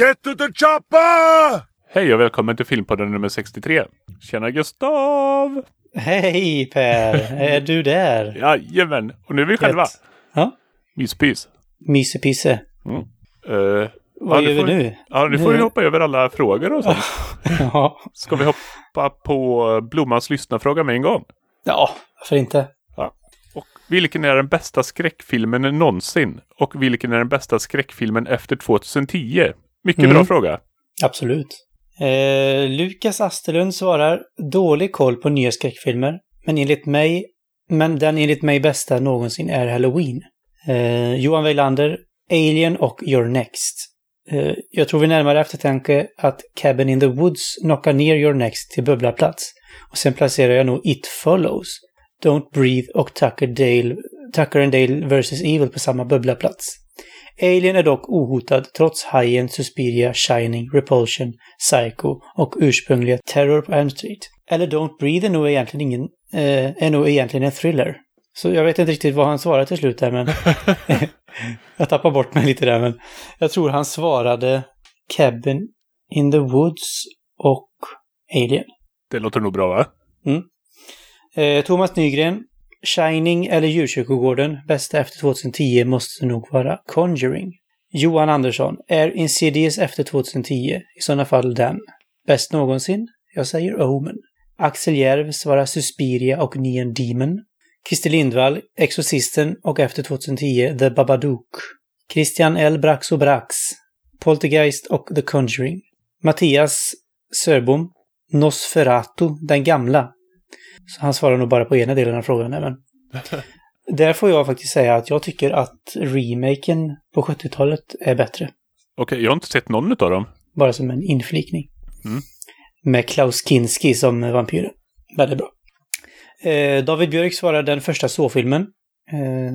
Get to the chopper! Hej och välkommen till Filmpodden nummer 63. Tjena Gustav! Hej Per! Är du där? Jajamän! Och nu är vi själva. Gött. Ja. Myspys. Mysepisse. Mm. Uh, Vad gör vi nu? Ja, nu får vi hoppa över alla frågor och sånt. Ja. Ska vi hoppa på Blommans lyssnarfråga med en gång? ja, varför inte? Och vilken är den bästa skräckfilmen någonsin? Och vilken är den bästa skräckfilmen efter 2010? Mycket Mm. bra fråga. Absolut. Eh, Lukas Asterlund svarar dålig koll på nya skräckfilmer, men enligt mig, men den enligt mig bästa någonsin är Halloween. Eh, Johan Weilander, Alien och You're Next. Eh, jag tror vid närmare eftertanke att Cabin in the Woods knockar ner You're Next till bubblaplats. Och sen placerar jag nog It Follows, Don't Breathe och Tucker, Dale, Tucker and Dale vs. Evil på samma bubblaplats. Alien är dock ohotad trots Hajen, Suspiria, Shining, Repulsion, Psycho och ursprungliga Terror på Elm Street. Eller Don't Breathe är nog egentligen ingen, eh, är nog egentligen en thriller. Så jag vet inte riktigt vad han svarade till slut där men jag tappar bort mig lite där men jag tror han svarade Cabin in the Woods och Alien. Det låter nog bra va? Eh, Thomas Nygren, Shining eller Djurkyrkogården, bästa efter 2010 måste nog vara Conjuring. Johan Andersson, är Insidious efter 2010? I sådana fall den. Bäst någonsin? Jag säger Omen. Axel Järv svarar Suspiria och Neon Demon. Christer Lindvall, Exorcisten och efter 2010 The Babadook. Christian L. Brax och Brax, Poltergeist och The Conjuring. Mattias Sörbom, Nosferatu, den gamla. Så han svarar nog bara på ena delen av frågan. Men där får jag faktiskt säga att jag tycker att remaken på 70-talet är bättre. Okej, jag har inte sett någon av dem. Bara som en inflikning. Mm. Med Klaus Kinski som vampyren. Väldigt bra. Eh, David Björk svarar den första så-filmen. Eh,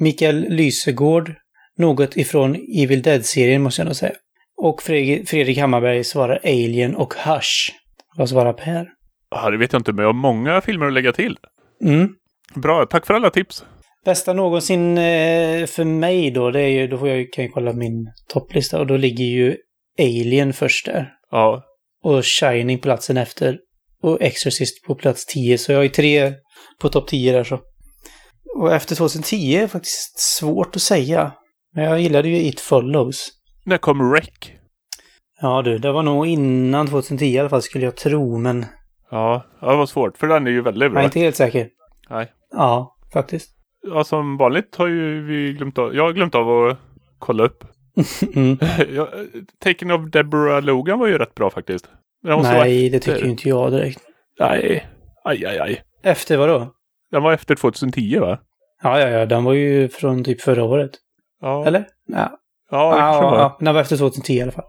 Mikael Lysegård, något ifrån Evil Dead-serien måste jag nog säga. Och Fredrik, Fredrik Hammarberg svarar Alien och Hush. Vad svarar Per? Ah, det vet jag inte, men jag har många filmer att lägga till. Mm. Bra, tack för alla tips. Bästa någonsin eh, för mig då, det är ju, då får jag, ju- kan jag kolla min topplista och då ligger ju Alien först där. Ja, Och Shining på platsen efter. Och Exorcist på plats 10, så jag är tre på topp 10 där så. Och efter 2010 är det faktiskt svårt att säga. Men jag gillade ju It Follows. när kom Rec? Ja du, det var nog innan 2010 i alla fall skulle jag tro, men Ja, ja, det var svårt, för den är ju väldigt jag är bra. inte helt säker. Nej. Ja, faktiskt. Ja, som vanligt har ju vi glömt av, jag har glömt av att kolla upp. Mm. ja, Taken of Deborah Logan var ju rätt bra faktiskt. Nej, det efter- tycker ju inte jag direkt. Nej, aj, aj, aj. Efter vad då? Den var efter 2010 va? Ja, ja, ja, den var ju från typ förra året. Ja. Eller? Ja, Ja, det ja, ja, ja, den var efter 2010 i alla fall.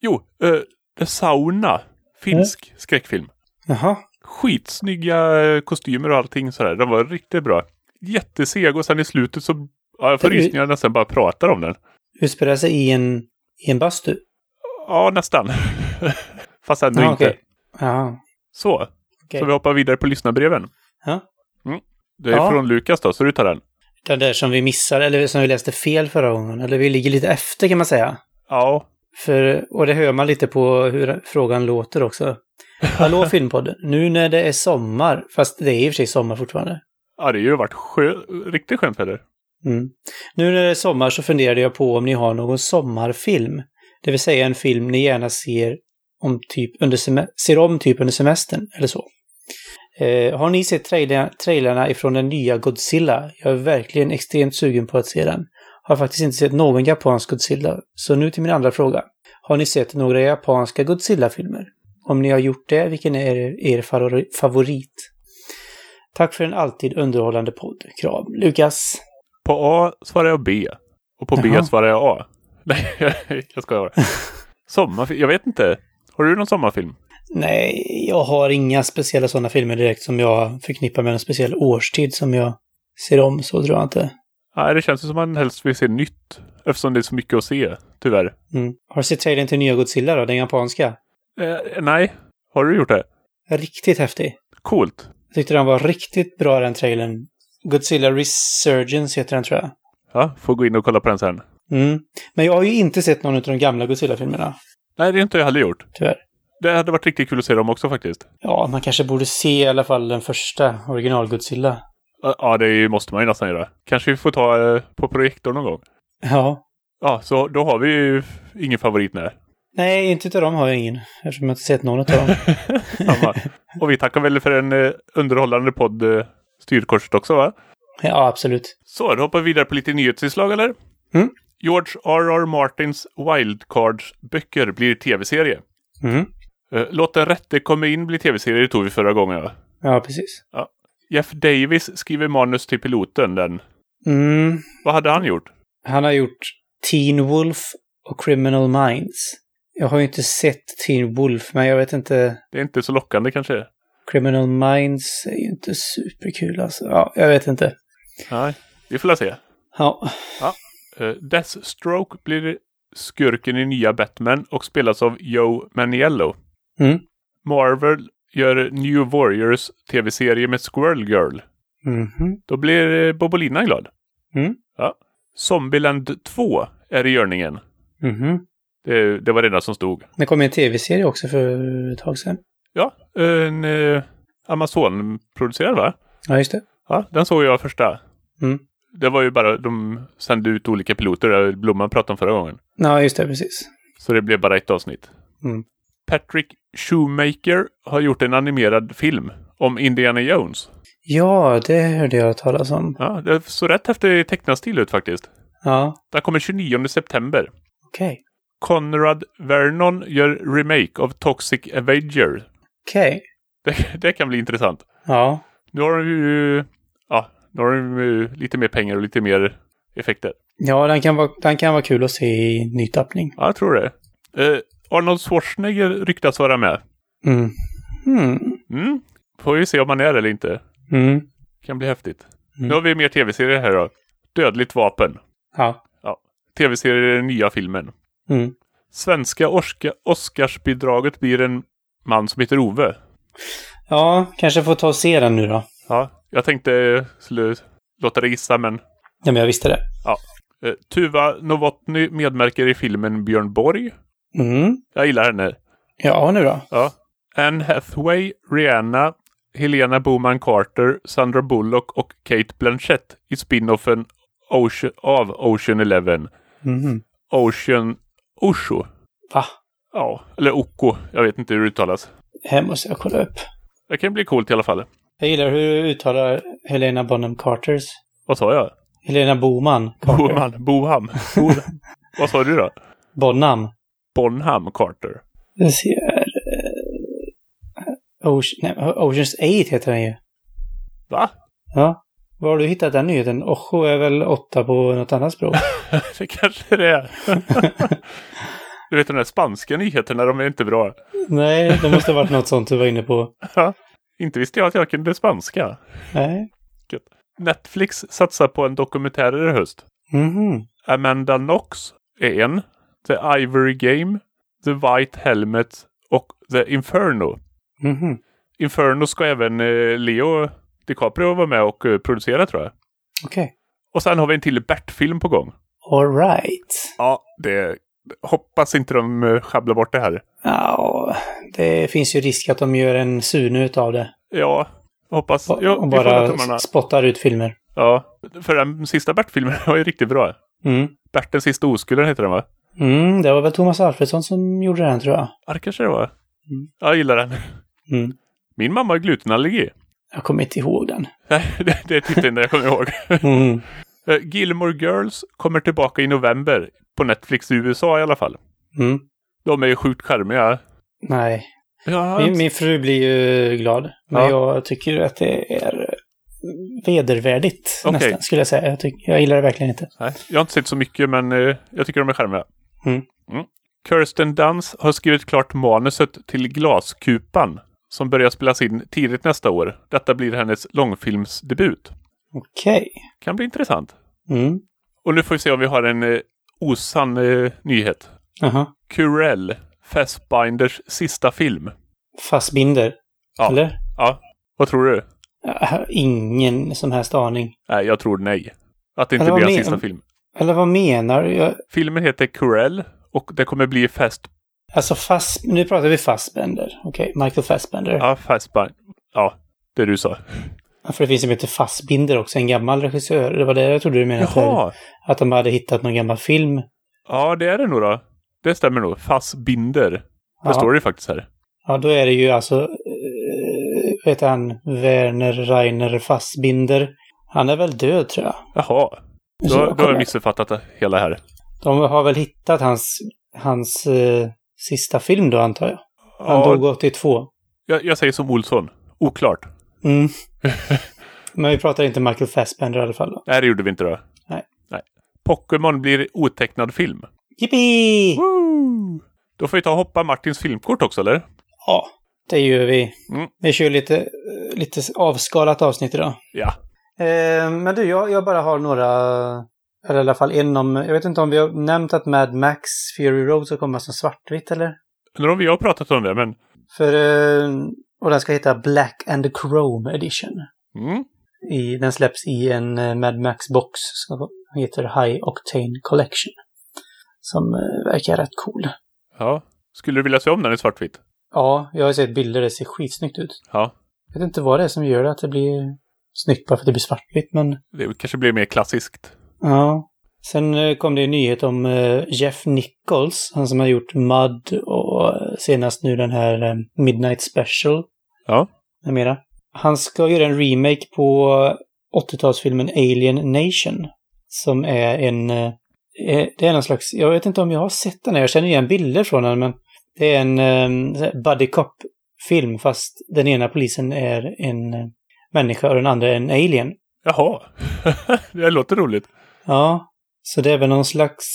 Jo, uh, The Sauna. Finsk skräckfilm. Jaha. Skitsnygga eh, kostymer och allting sådär. Den var riktigt bra. Jätteseg och sen i slutet så... Ja, jag får rysningar nästan bara pratar om den. Utspelar sig i en, i en bastu? Ja, nästan. Fast ändå Ja, inte. okej. Ja, Så, okej. så vi hoppar vidare på lyssnarbreven. Ja. Mm. Det är Ja. från Lukas då, så du tar den. Den där som vi missade, eller som vi läste fel förra gången. Eller vi ligger lite efter kan man säga. Ja, För, och det hör man lite på hur frågan låter också. Hallå Filmpodden, nu när det är sommar, fast det är i och för sig sommar fortfarande. ja det har ju varit skö... riktigt skönt väder. Mm. Nu när det är sommar så funderade jag på om ni har någon sommarfilm. Det vill säga en film ni gärna ser om typ under sem- ser om typ under semestern eller så. Eh, har ni sett trailer- trailerna ifrån den nya Godzilla? Jag är verkligen extremt sugen på att se den. Har faktiskt inte sett någon japansk Godzilla. Så nu till min andra fråga. Har ni sett några japanska Godzilla-filmer? Om ni har gjort det, vilken är er, er favori- favorit? Tack för en alltid underhållande podd. Kram. Lukas. På A svarar jag B. Och på B Jaha. svarar jag A. Nej, jag skojar bara. Sommarfilm? Jag vet inte. Har du någon sommarfilm? Nej, jag har inga speciella sådana filmer direkt som jag förknippar med en speciell årstid som jag ser om. Så tror jag inte. Nej, det känns ju som man helst vill se nytt. Eftersom det är så mycket att se, tyvärr. Mm. Har du sett trailern till nya Godzilla då, den japanska? Eh, nej, har du gjort det? Riktigt häftig. Coolt. Jag tyckte den var riktigt bra den trailern. Godzilla Resurgence heter den tror jag. Ja, får gå in och kolla på den sen. Mm. Men jag har ju inte sett någon av de gamla Godzilla-filmerna, Nej, det har inte jag heller gjort. tyvärr. Det hade varit riktigt kul att se dem också faktiskt. Ja, man kanske borde se i alla fall den första original-Godzilla. Ja, Ja, det måste man ju nästan göra. Kanske vi får ta eh, på projektor någon gång. Ja. Ja, så då har vi ju ingen favorit när. Nej, inte utav dem har jag ingen. Eftersom jag inte sett någon av dem. Och vi tackar väl för en eh, underhållande podd, eh, Styrkorset också va? ja, absolut. Så, då hoppar vi vidare på lite nyhetsinslag eller? Mm. George R.R. Martins Wildcards-böcker blir tv-serie. Mm. Eh, Låt den rätte komma in blir tv-serie, det tog vi förra gången va? Ja, precis. Jeff Davis skriver manus till piloten, den. Mm. Vad hade han gjort? Han har gjort Teen Wolf och Criminal Minds. Jag har ju inte sett Teen Wolf, men jag vet inte. Det är inte så lockande kanske? Criminal Minds är ju inte superkul alltså. Ja, jag vet inte. Nej, vi får se. Ja. Uh, Deathstroke blir skurken i nya Batman och spelas av Joe Maniello. Mm. Marvel gör New Warriors tv-serie med Squirrel Girl. Mhm. Då blir eh, Bobolina glad. Mm. Ja. Zombieland 2 är i görningen. Mhm. Det, det var det enda som stod. Det kom en tv-serie också för ett tag sedan. Ja, en eh, Amazon-producerad va? Ja, just det. Ja, den såg jag första. Mm. Det var ju bara, de sände ut olika piloter, där Blomman pratade om förra gången. Ja, just det, precis. Så det blev bara ett avsnitt. Mm. Patrick Shoemaker har gjort en animerad film om Indiana Jones. Ja, det hörde jag talas om. Ja, det såg rätt efter tecknad stil ut faktiskt. Ja, Den kommer 29 september. okej. Conrad Vernon gör remake av Toxic Avenger. Okej. Det, det kan bli intressant. Ja. Nu har de ju, ja, nu har de ju lite mer pengar och lite mer effekter. Ja, den kan, vara, den kan vara kul att se i ny tappning. Ja, jag tror det. Eh, Arnold Schwarzenegger ryktas vara med. Mm. Mm. Mm. Får vi se om han är eller inte. Mm. Kan bli häftigt. Mm. Nu har vi mer tv-serier här då. Dödligt vapen. Ja. Tv-serier är den nya filmen. Mm. Svenska Oscar Oscarsbidraget blir en man som heter Ove. Ja, kanske får ta och se den nu då. Ja, jag tänkte skulle låta dig gissa men Ja, men jag visste det. eh, Tuva Novotny medverkar i filmen Björn Borg. Mm. Jag gillar henne. Ja, nu då. Ja. Anne Hathaway, Rihanna, Helena Boman Carter, Sandra Bullock och Kate Blanchett i spinoffen Ocean, av Ocean Eleven. Mhm. Ocean Osho. Va? Ja, eller Oko. Jag vet inte hur det uttalas. Här måste jag kolla upp. Det kan bli coolt i alla fall. Jag gillar hur du uttalar Helena Bonham Carters. Vad sa jag? Helena Boman Carter. Boman. Boham. Bo Vad sa du då? Bonham. Bonham Carter. Jag ser... eh, Ocean, nej, Oceans 8 heter den ju. Va? Ja. Var har du hittat den nyheten? Ocho är väl åtta på något annat språk? det kanske det är. du vet de där spanska nyheterna, de är inte bra. nej, det måste ha varit något sånt du var inne på. Inte visste jag att jag kunde spanska. Nej. Netflix satsar på en dokumentär i höst. Mhm. Amanda Knox är en. The Ivory Game, The White Helmet och The Inferno. Mhm. Inferno ska även eh, Leo DiCaprio vara med och eh, producera tror jag. Okej. Och sen har vi en till Bert-film på gång. All right. Ja, det hoppas inte de eh, sjabblar bort det här. Ja, det finns ju risk att de gör en Sune utav det. Ja, hoppas. Ja, och bara spottar ut filmer. Ja, för den sista Bert-filmen var ju riktigt bra. Mm. Bert den sista oskulden heter den va? Mm, det var väl Thomas Alfredsson som gjorde den tror jag. Ja, det kanske det var. Jag gillar den. Mm. Min mamma har glutenallergi. Jag kommer inte ihåg den. Nej, det, det är enda jag kommer ihåg. Mm. Eh, Gilmore Girls kommer tillbaka i november. På Netflix i USA i alla fall. Mm. De är ju sjukt charmiga. Nej. Ja, Min, min fru blir ju glad. Men Ja. jag tycker att det är vedervärdigt Okej. nästan, skulle jag säga. Jag, tycker, jag gillar det verkligen inte. nej, jag har inte sett så mycket men eh, jag tycker de är charmiga. Mm. Kirsten Dunst har skrivit klart manuset till Glaskupan. Som börjar spelas in tidigt nästa år. Detta blir hennes långfilmsdebut. Okej. Kan bli intressant. Mm. Och nu får vi se om vi har en eh, osann eh, nyhet. Jaha. Curell, Fassbinders sista film. Fassbinder. Ja. Eller? Ja, vad tror du? Jag har ingen som helst aning. Nej, jag tror nej. Att det inte blir hans sista film. Eller vad menar du? Jag- Filmen heter Corell och det kommer bli fast... Alltså fast, nu pratar vi Fassbender. Okej, Michael Fassbender. Ja, fastbind. Ja, det du sa. Ja, För det finns en som heter Fassbinder också, en gammal regissör. Det var det jag trodde du menade. Jaha! Att de hade hittat någon gammal film. Ja, det är det nog då. Det stämmer nog. Fassbinder. Det Ja. står det faktiskt här. Ja, då är det ju alltså, eh, heter han, Werner Rainer Fassbinder. Han är väl död tror jag. Jaha. Då, då har jag missuppfattat det hela här. De har väl hittat hans, hans eh, sista film då antar jag. Han Ja, dog 82. jag, jag säger som Olsson. Oklart. Mm. Men vi pratar inte Michael Fassbender i alla fall då. Nej, det gjorde vi inte då. Nej. Nej. Pokémon blir otecknad film. Yippee! Woo! Då får vi ta och hoppa Martins filmkort också, eller? Ja, det gör vi. Mm. Vi kör lite, lite avskalat avsnitt idag. Ja. Eh, men du, jag, jag bara har några, eller i alla fall en om, jag vet inte om vi har nämnt att Mad Max Fury Road ska komma som svartvitt eller? Undrar om vi har pratat om det, men... För, eh, och den ska heta Black and Chrome Edition. Mm. I, den släpps i en eh, Mad Max-box som heter High Octane Collection. Som eh, verkar rätt cool. Ja. Skulle du vilja se om den i svartvitt? Ja, jag har sett bilder, det ser skitsnyggt ut. Ja. Jag vet inte vad det är som gör det, att det blir snyggt bara för att det blir svartvitt, men Det kanske blir mer klassiskt. Ja. Sen eh, kom det en nyhet om eh, Jeff Nichols, han som har gjort Mud och eh, senast nu den här Midnight Special Ja. med mera. Han ska göra en remake på 80-talsfilmen Alien Nation. Som är en... Det är någon slags... Jag vet inte om jag har sett den här. Jag känner igen bilder från den, men det är en um, buddy cop-film fast den ena polisen är en människa och den andra är en alien. Jaha. det låter roligt. Ja, så det är väl någon slags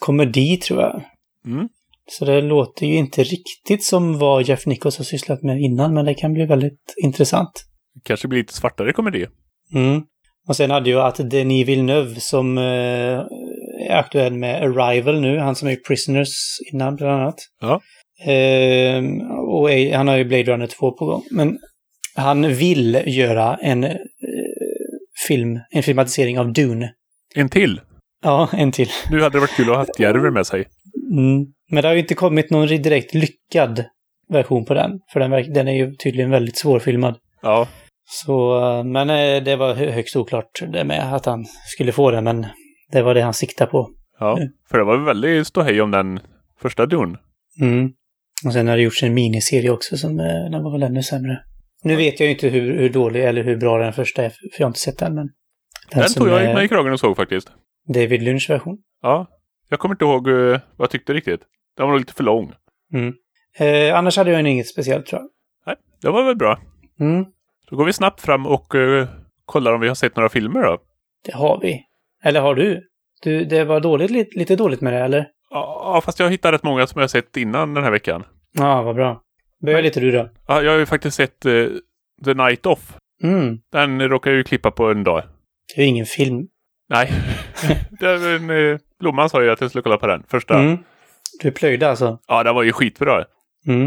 komedi tror jag. Mm. Så det låter ju inte riktigt som vad Jeff Nichols har sysslat med innan, men det kan bli väldigt intressant. Kanske blir lite svartare komedi. Mm. Och sen hade ju att Denis Villeneuve som eh, är aktuell med Arrival nu, han som är Prisoners innan bland annat. Ja. Eh, och är, han har ju Blade Runner 2 på gång. Men han vill göra en eh, film, en filmatisering av Dune. En till. Ja, en till. Nu hade det varit kul att ha haft Järver med sig. Mm. Men det har ju inte kommit någon direkt lyckad version på den. För den, den är ju tydligen väldigt svårfilmad. Ja. Så, eh, men eh, det var hö- högst oklart det med att han skulle få den, men det var det han siktade på. Ja. För det var väldigt ståhej om den första Dune. Mm. Och sen har det gjorts en miniserie också som, eh, den var väl ännu sämre. Nu vet jag ju inte hur, hur dålig eller hur bra den första är, för jag har inte sett den, men... Den, som tog jag mig i kragen och såg faktiskt. David Lynch version. Ja. Jag kommer inte ihåg eh, vad jag tyckte riktigt. Den var lite för lång. Mm. Eh, annars hade jag inget speciellt tror jag. Nej, det var väl bra. Mm. Då går vi snabbt fram och eh, kollar om vi har sett några filmer då. Det har vi. Eller har du? du det var dåligt, lite, lite dåligt med det, eller? Ja, fast jag har hittat rätt många som jag har sett innan den här veckan. Ja, vad bra. Börja lite du då. Ja, jag har ju faktiskt sett eh, The Night Off. Mm. Den råkar jag ju klippa på en dag. Det är ju ingen film. Nej. det är en, eh, Blomman sa ju att jag skulle kolla på den första. Mm. Du plöjde alltså? Ja, den var ju skitbra. Mm.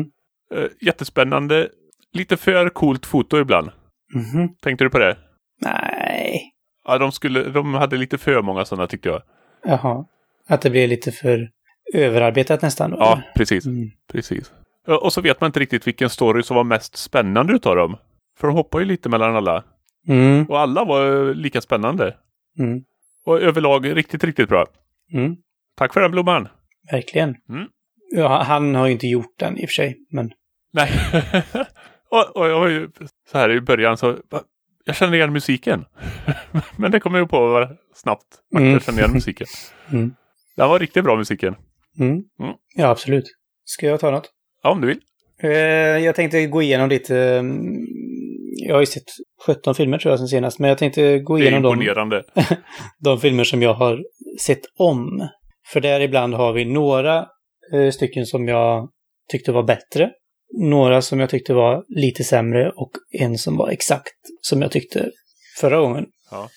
Eh, jättespännande. Lite för coolt foto ibland. Mhm. Tänkte du på det? Nej. Ja, de, skulle, de hade lite för många sådana tyckte jag. Jaha. Att det blev lite för överarbetat nästan då? Ja, eller? precis. Mm. precis. Och så vet man inte riktigt vilken story som var mest spännande utav dem. För de hoppar ju lite mellan alla. Mm. Och alla var eh, lika spännande. Mm. Och överlag riktigt, riktigt bra. Mm. Tack för den Blomman. Verkligen. Mm. Ja, han har ju inte gjort den i och för sig, men... Nej. och, och jag var ju så här i början så... Jag känner igen musiken. Men det kom jag på snabbt. Mm. jag kände igen musiken. Mm. Den var riktigt bra musiken. Mm. Ja, absolut. Ska jag ta något? Ja, om du vill. Eh, jag tänkte gå igenom lite... Jag har ju sett 17 filmer tror jag sen senast, men jag tänkte gå Det är igenom de, imponerande. de filmer som jag har sett om. För där ibland har vi några eh, stycken som jag tyckte var bättre, några som jag tyckte var lite sämre och en som var exakt som jag tyckte förra gången. Ja.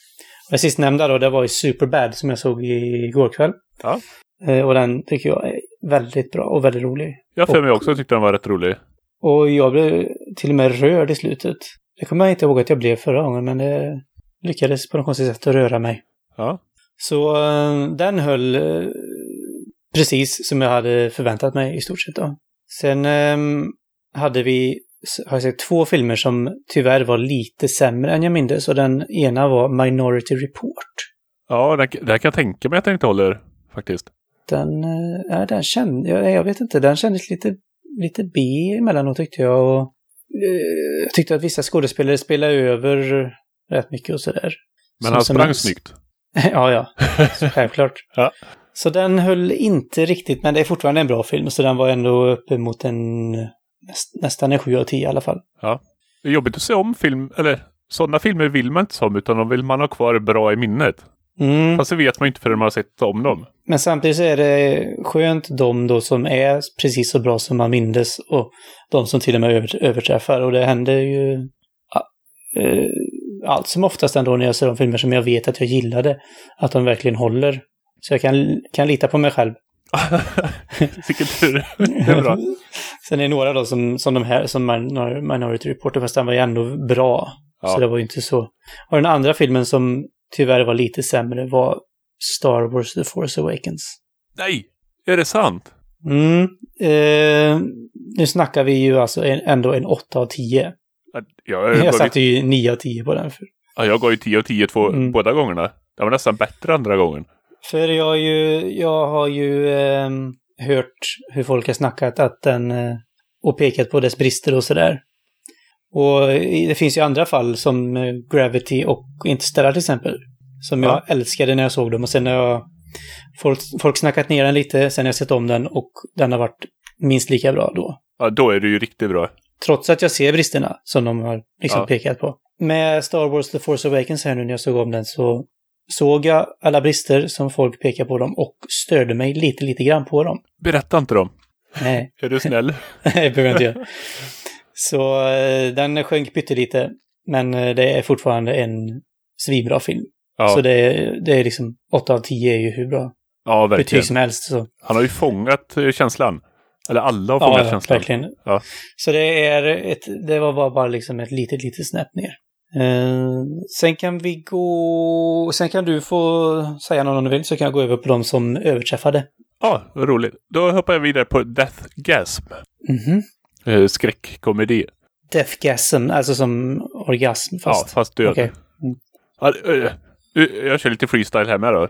Den sistnämnda då, det var ju Superbad som jag såg igår kväll. Ja. Eh, och den tycker jag är väldigt bra och väldigt rolig. Jag för mig också tyckte den var rätt rolig. Och jag blev till och med rörd i slutet. Det kommer jag inte ihåg att jag blev förra gången, men det lyckades på något konstigt sätt att röra mig. Ja. Så eh, den höll eh, precis som jag hade förväntat mig i stort sett då. Sen eh, hade vi, har jag sett två filmer som tyvärr var lite sämre än jag minns och den ena var Minority Report. Ja, här kan jag tänka mig att den inte håller faktiskt. Den, eh, ja, den kände, jag, jag vet inte, den kändes lite, lite B emellanåt tyckte jag. Och, jag tyckte att vissa skådespelare spelade över rätt mycket och sådär. Men han sprang en- snyggt. ja, ja. Självklart. Ja. Så den höll inte riktigt, men det är fortfarande en bra film. Så den var ändå uppe mot en näst, nästan en 7 av 10 i alla fall. Det är jobbigt att se om film, eller sådana filmer vill man inte se om utan de vill man ha kvar bra i minnet. Mm. Fast det vet man inte förrän man har sett om dem. Men samtidigt så är det skönt de då som är precis så bra som man mindes och de som till och med över, överträffar. Och det händer ju eh, allt som oftast ändå när jag ser de filmer som jag vet att jag gillade, att de verkligen håller. Så jag kan, kan lita på mig själv. Vilken tur. Det är bra. Sen är det några då som, som de här, som Minor- Minority Reporter, fast den var ju ändå bra. Ja. Så det var ju inte så. Och den andra filmen som tyvärr var lite sämre var Star Wars The Force Awakens. Nej! Är det sant? Mm. Eh, nu snackar vi ju alltså en, ändå en 8 av 10. Ja, Jag, Jag gav, satte ju, ju 9 av 10 på den. För, ja, jag gav ju 10 av 10 två, Mm. båda gångerna. Det var nästan bättre andra gången. för jag, har ju, jag har ju ehm, hört hur folk har snackat att den eh, och pekat på dess brister och sådär. Och det finns ju andra fall som eh, Gravity och Interstellar till exempel. Som Ja. jag älskade när jag såg dem och sen har jag folk, folk snackat ner den lite, sen har jag sett om den och den har varit minst lika bra då. Ja, då är det ju riktigt bra. Trots att jag ser bristerna som de har liksom Ja. pekat på. Med Star Wars The Force Awakens här nu när jag såg om den så såg jag alla brister som folk pekar på dem och störde mig lite, lite grann på dem. Berätta inte dem. Nej, Är du snäll? det behöver jag inte göra. Så eh, den sjönk pyttelite, men eh, det är fortfarande en svinbra film. Ja, Så det är, det är liksom 8 av 10 är ju hur bra ja verkligen. betyg som helst. Så. Han har ju fångat eh, känslan. Eller alla har fångat ja, känslan. verkligen. Ja. Så det är ett, det var bara, bara liksom ett litet, litet snäpp ner. Eh, sen kan vi gå, sen kan du få säga någon om du vill, så kan jag gå över på de som överträffade. Ja, vad roligt. Då hoppar jag vidare på Death Gasm. Mhm. Eh, skräckkomedi. Deathgasm, alltså som orgasm fast. Ja, fast död. Okej. Mm. Ja, eh, eh, jag kör lite freestyle här med då.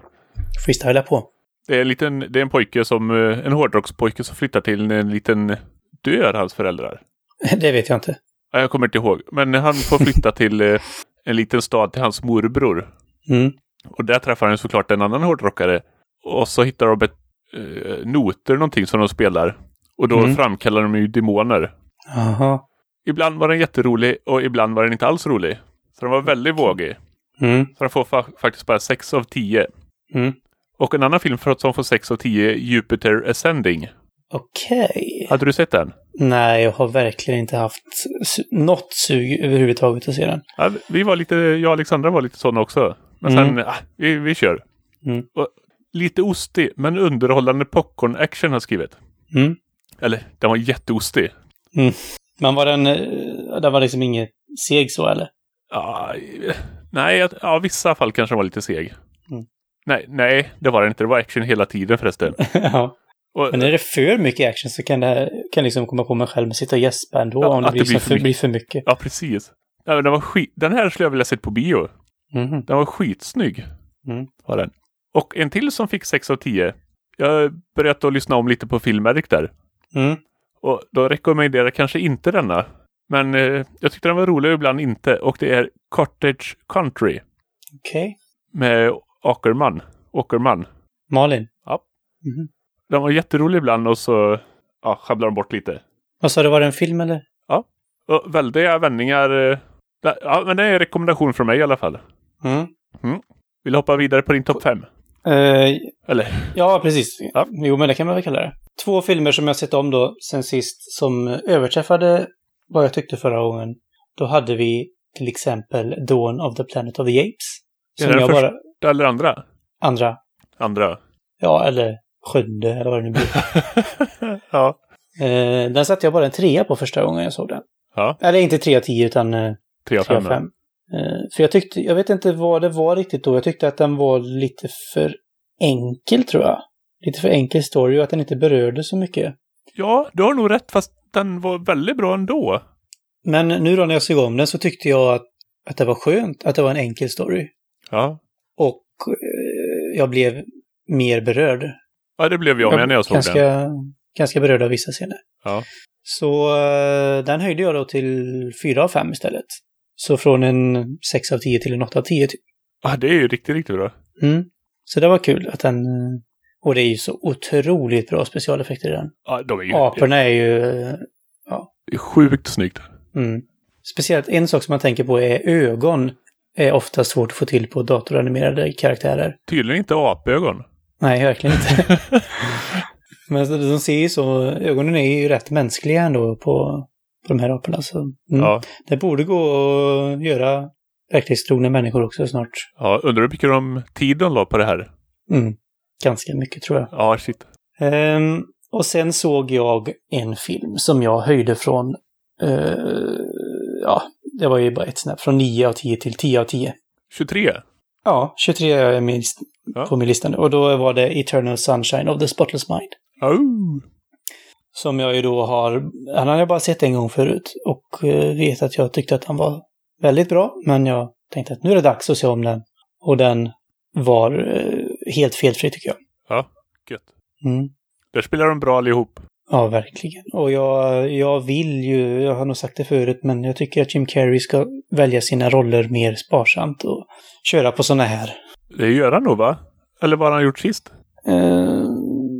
Freestyla på. Det är en, liten, det är en pojke som, eh, en hårdrockspojke som flyttar till en liten, dör hans föräldrar? Det vet jag inte. Ja, Jag kommer inte ihåg. Men han får flytta till eh, en liten stad till hans morbror. Mm. Och där träffar han såklart en annan hårdrockare. Och så hittar de ett, eh, noter, någonting som de spelar. Och då Mm. framkallar de ju demoner. Jaha. Ibland var den jätterolig och ibland var den inte alls rolig. Så den var väldigt vågig. Mm. Så den får fa- faktiskt bara 6 av 10. Mm. Och en annan film för att som får 6 av 10, Jupiter Ascending. Okej. Hade du sett den? Nej, jag har verkligen inte haft su- något sug överhuvudtaget att se den. Ja, vi var lite, jag och Alexandra var lite sådana också. Men Mm. sen, ah, vi, vi kör. Mm. Och lite ostig, men underhållande popcorn-action har skrivit. Mm. Eller, den var jätteostig. Men var den, eh, den var liksom inget seg så eller? Ja, nej, ja, vissa fall kanske den var lite seg. Mm. Nej, nej, det var det inte. Det var action hela tiden förresten. ja. Och, Men är det för mycket action så kan det här, kan liksom komma på mig själv och sitta och gäspa ändå Ja, om det blir, det blir för blir för mycket. Ja, precis. Ja, den, var skit, den här skulle jag vilja sett på bio. Mhm. Den var skitsnygg. Mm. Var den. Och en till som fick 6 av 10. Jag har börjat att lyssna om lite på filmeric där. Mm. Och då rekommenderar jag kanske inte denna. Men eh, jag tyckte den var rolig och ibland inte. Och det är Cottage Country Okej. med Ackerman. Åkerman. Malin. Den var jätterolig ibland och så ja, sjabblar de bort lite. Vad sa du, var det en film eller? Och väldiga vändningar. eh, Ja, men det är en rekommendation från mig i alla fall. Mm. Vill du hoppa vidare på din topp fem? Eh, Eller? Ja, precis. Ja. Jo, men det kan man väl kalla det. Två filmer som jag sett om då sen sist som överträffade vad jag tyckte förra gången. Då hade vi till exempel Dawn of the Planet of the Apes. Som är det den första bara... eller andra? Andra. Andra? Ja, eller sjunde eller vad det nu blir. ja. Eh, den satte jag bara en trea på första gången jag såg den. Ja. Eller inte tre av tio utan eh, 3 av fem för jag tyckte, jag vet inte vad det var riktigt då. Jag tyckte att den var lite för enkel tror jag. Lite för enkel story och att den inte berörde så mycket. Ja, du har nog rätt, fast den var väldigt bra ändå. Men nu då när jag såg om den så tyckte jag att, att det var skönt att det var en enkel story. Ja. Och eh, jag blev mer berörd. Ja, det blev jag med när jag såg ganska, den. Ganska berörd av vissa scener. Ja. Så eh, den höjde jag då till 4 av 5 istället. Så från en 6 av 10 till en 8 av 10 typ. ja, det är ju riktigt, riktigt bra. Mm. Så det var kul att den... Och det är ju så otroligt bra specialeffekter i den. Ja, de är ju Aporna är ju... det är sjukt snyggt. Mm. Speciellt en sak som man tänker på är ögon. Är ofta svårt att få till på datoranimerade karaktärer. Tydligen inte apögon. Nej, verkligen inte. Men de ser ju så, ögonen är ju rätt mänskliga ändå på, på de här aporna. Så, mm. Ja. Det borde gå att göra verklighetstrogna människor också snart. ja. Undrar hur mycket de tid de la på det här. Mm. Ganska mycket tror jag. Ja, shit. Ehm, och sen såg jag en film som jag höjde från, eh, ja, det var ju bara ett snäpp, från 9 av 10 till 10 av 10. 23. Ja, 23 är min, list- Ja. på min lista nu. Och då var det Eternal Sunshine of the Spotless Mind. Oh. Som jag ju då har, han har jag bara sett en gång förut och eh, vet att jag tyckte att han var väldigt bra. Men jag tänkte att nu är det dags att se om den. Och den var eh, helt felfri tycker jag. Ja, gött. Mm. Där spelar de bra allihop. Ja, verkligen. Och jag, jag vill ju, jag har nog sagt det förut, men jag tycker att Jim Carrey ska välja sina roller mer sparsamt och köra på sådana här. Det gör han nog, va? Eller vad har han gjort sist? Eh,